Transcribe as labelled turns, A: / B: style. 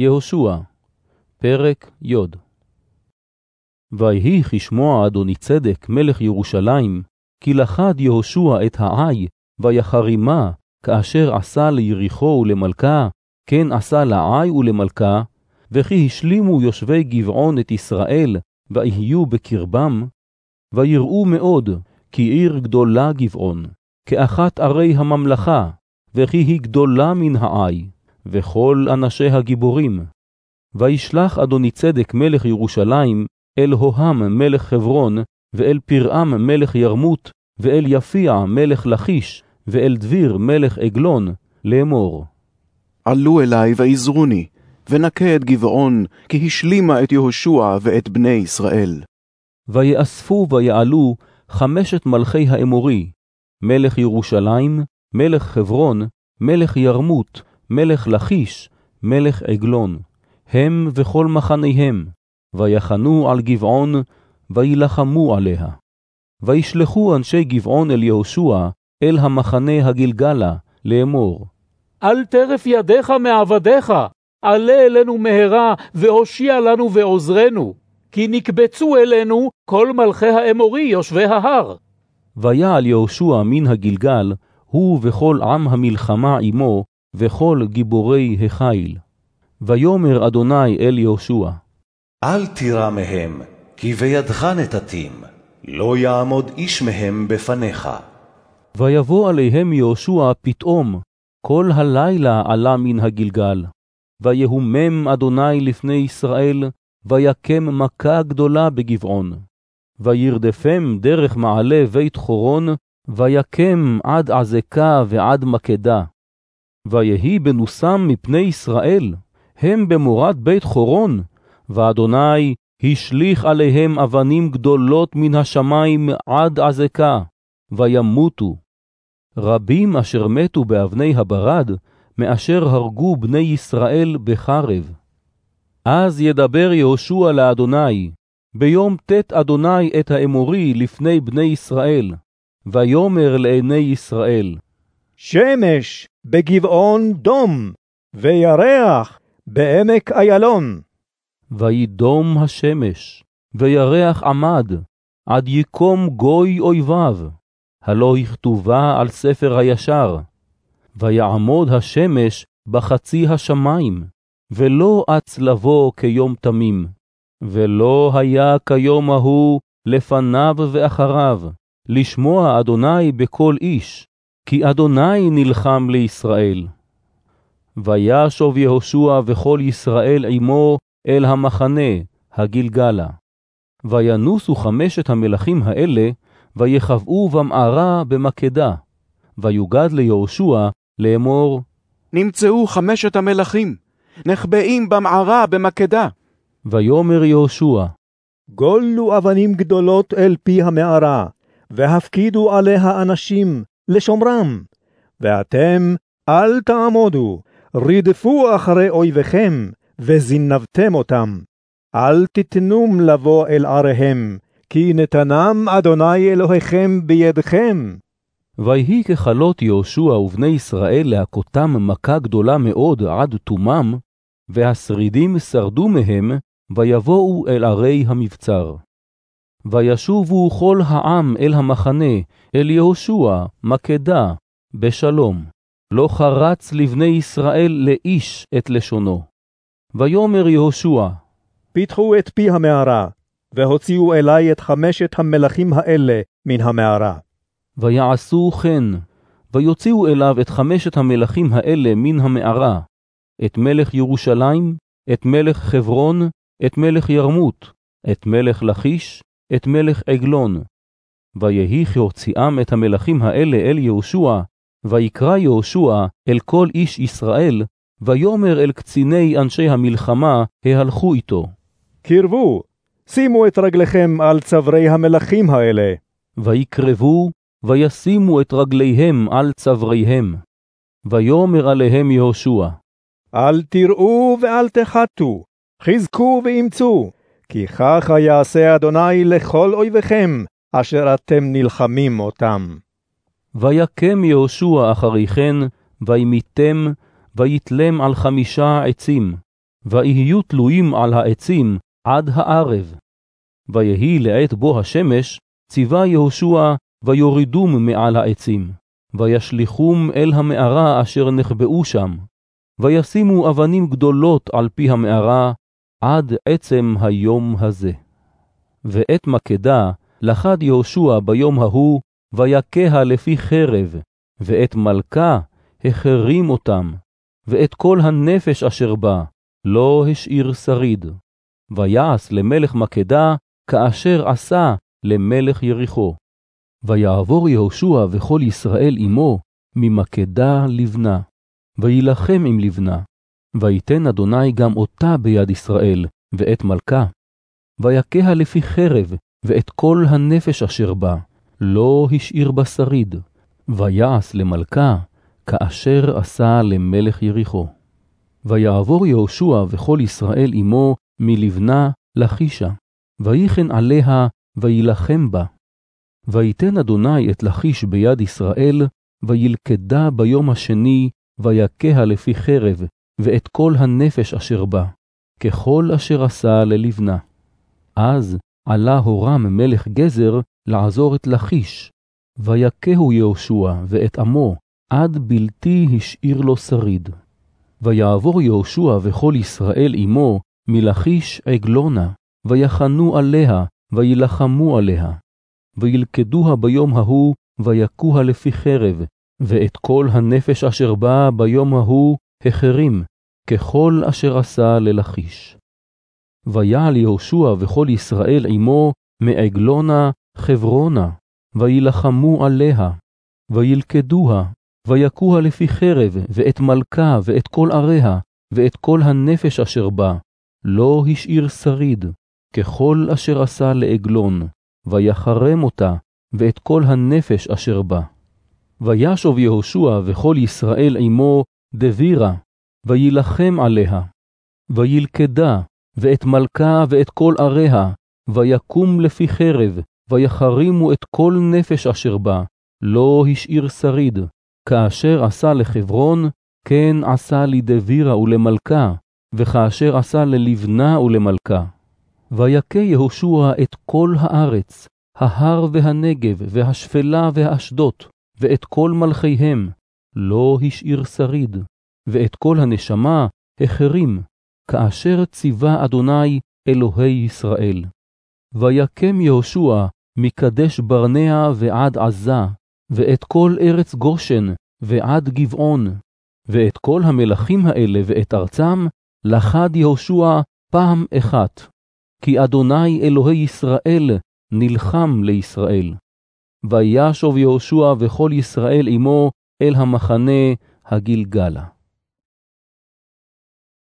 A: יהושע, פרק י. ויהי כשמוע אדוני צדק מלך ירושלים, כי לכד יהושע את העי, ויחרימה, כאשר עשה ליריחו ולמלכה, כן עשה לעי ולמלכה, וכי השלימו יושבי גבעון את ישראל, ויהיו בקרבם, ויראו מאוד, כי עיר גדולה גבעון, כאחת ערי הממלכה, וכי היא גדולה מן העי, וכל אנשי הגיבורים. וישלח אדוני צדק מלך ירושלים אל הוהם מלך חברון, ואל פרעם מלך ירמות, ואל יפיע מלך לכיש, ואל דביר מלך עגלון, לאמור.
B: עלו אלי ועזרוני, ונקה את גבעון, כי השלימה את יהושע ואת בני ישראל.
A: ויאספו ויעלו חמשת מלכי האמורי, מלך ירושלים, מלך חברון, מלך ירמות, מלך לכיש, מלך עגלון, הם וכל מחניהם, ויחנו על גבעון, וילחמו עליה. וישלחו אנשי גבעון אל יהושע, אל המחנה הגלגלה, לאמור.
C: אל טרף ידיך מעבדיך, עלה אלינו מהרה, והושיע לנו ועוזרנו, כי נקבצו אלינו כל מלכי האמורי יושבי ההר.
A: ויעל יהושע מן הגלגל, הוא וכל עם המלחמה עמו, וכל גיבורי החיל. ויאמר אדוני אל יהושע,
D: אל תירא מהם, כי בידך נתתים, לא יעמוד איש מהם בפניך.
A: ויבוא עליהם יהושע פתאום, כל הלילה עלה מן הגלגל. ויהומם אדוני לפני ישראל, ויקם מכה גדולה בגבעון. וירדפם דרך מעלה בית חורון, ויקם עד עזקה ועד מקדה. ויהי בנוסם מפני ישראל, הם במורד בית חורון, ואדוני השליך עליהם אבנים גדולות מן השמיים עד עזקה, וימותו. רבים אשר מתו באבני הברד, מאשר הרגו בני ישראל בחרב. אז ידבר יהושע לאדוני, ביום ט' אדוני את האמורי לפני בני ישראל, ויאמר לעיני ישראל,
E: שמש בגבעון דום, וירח בעמק איילון.
A: וידום השמש, וירח עמד, עד יקום גוי אויביו, הלא הכתובה על ספר הישר. ויעמוד השמש בחצי השמיים, ולא אץ לבוא כיום תמים, ולא היה כיום ההוא לפניו ואחריו, לשמוע אדוני בכל איש, כי אדוני נלחם לישראל. וישוב יהושע וכל ישראל עמו אל המחנה, הגלגלה. וינוסו חמשת המלכים האלה, ויחבאו במערה במקדה. ויוגד ליהושע לאמור,
B: נמצאו חמשת המלכים, נחבאים במערה במקדה.
A: ויאמר יהושע,
E: גולו אבנים גדולות אל פי המערה, והפקידו עליה אנשים, לשומרם. ואתם אל תעמודו, רדפו אחרי אויביכם, וזינבתם אותם. אל תתנום לבוא אל עריהם, כי נתנם אדוני אלוהיכם בידכם.
A: ויהי ככלות יהושע ובני ישראל להכותם מכה גדולה מאוד עד תומם, והשרידים שרדו מהם, ויבואו אל ערי המבצר. וישובו כל העם אל המחנה, אל יהושע, מקדה, בשלום. לא חרץ לבני ישראל לאיש את לשונו. ויאמר יהושע,
E: פיתחו את פי המערה, והוציאו אלי את חמשת המלכים האלה מן המערה.
A: ויעשו כן, ויוציאו אליו את חמשת המלכים האלה מן המערה, את מלך ירושלים, את מלך חברון, את מלך ירמות, את מלך לכיש, את מלך עגלון. ויהי כהוציאם את המלכים האלה אל יהושע, ויקרא יהושע אל כל איש ישראל, ויאמר אל קציני אנשי המלחמה, ההלכו איתו.
E: קרבו, שימו את רגליכם על צווארי המלכים האלה.
A: ויקרבו, וישימו את רגליהם על צוואריהם. ויאמר עליהם יהושע,
E: אל תראו ואל תחתו, חזקו ואמצו, כי ככה יעשה אדוני לכל אויביכם, אשר אתם נלחמים אותם.
A: ויקם יהושע אחרי כן, וימיתם, ויתלם על חמישה עצים, ויהיו תלויים על העצים עד הערב. ויהי לעת בו השמש, ציווה יהושע, ויורידום מעל העצים, וישליכום אל המערה אשר נחבאו שם, וישימו אבנים גדולות על פי המערה, עד עצם היום הזה. ואת מקדה לחד יהושע ביום ההוא, ויכה לפי חרב, ואת מלכה החרים אותם, ואת כל הנפש אשר בה, לא השאיר שריד. ויעש למלך מקדה, כאשר עשה למלך יריחו. ויעבור יהושע וכל ישראל עמו, ממקדה לבנה, וילחם עם לבנה, ויתן אדוני גם אותה ביד ישראל, ואת מלכה. ויכה לפי חרב, ואת כל הנפש אשר בה, לא השאיר בה שריד, ויעש למלכה, כאשר עשה למלך יריחו. ויעבור יהושע וכל ישראל עמו מלבנה לחישה, ויחן עליה, וילחם בה. ויתן אדוני את לכיש ביד ישראל, וילכדה ביום השני, ויכה לפי חרב, ואת כל הנפש אשר בה, ככל אשר עשה ללבנה. אז עלה הורם מלך גזר לעזור את לכיש, ויכהו יהושע ואת עמו, עד בלתי השאיר לו שריד. ויעבור יהושע וכל ישראל עמו מלכיש עגלונה, ויחנו עליה, וילחמו עליה. וילכדוה ביום ההוא, ויכוה לפי חרב, ואת כל הנפש אשר באה ביום ההוא החרים, ככל אשר עשה ללכיש. ויעל יהושע וכל ישראל עמו מעגלונה חברונה, וילחמו עליה, וילכדוה, ויכוה לפי חרב, ואת מלכה, ואת כל עריה, ואת כל הנפש אשר בה, לא השאיר שריד, ככל אשר עשה לעגלון, ויחרם אותה, ואת כל הנפש אשר בה. וישוב יהושע וכל ישראל עמו דבירה, וילחם עליה, וילכדה, ואת מלכה ואת כל עריה, ויקום לפי חרב, ויחרימו את כל נפש אשר בה, לא השאיר שריד, כאשר עשה לחברון, כן עשה לדבירה ולמלכה, וכאשר עשה ללבנה ולמלכה. ויכה יהושע את כל הארץ, ההר והנגב, והשפלה והאשדות, ואת כל מלכיהם, לא השאיר שריד, ואת כל הנשמה החרים, כאשר ציווה אדוני אלוהי ישראל. ויקם יהושע מקדש ברנע ועד עזה, ואת כל ארץ גושן ועד גבעון, ואת כל המלכים האלה ואת ארצם, לחד יהושע פעם אחת, כי אדוני אלוהי ישראל נלחם לישראל. וישוב יהושע וכל ישראל עמו אל המחנה הגלגלה.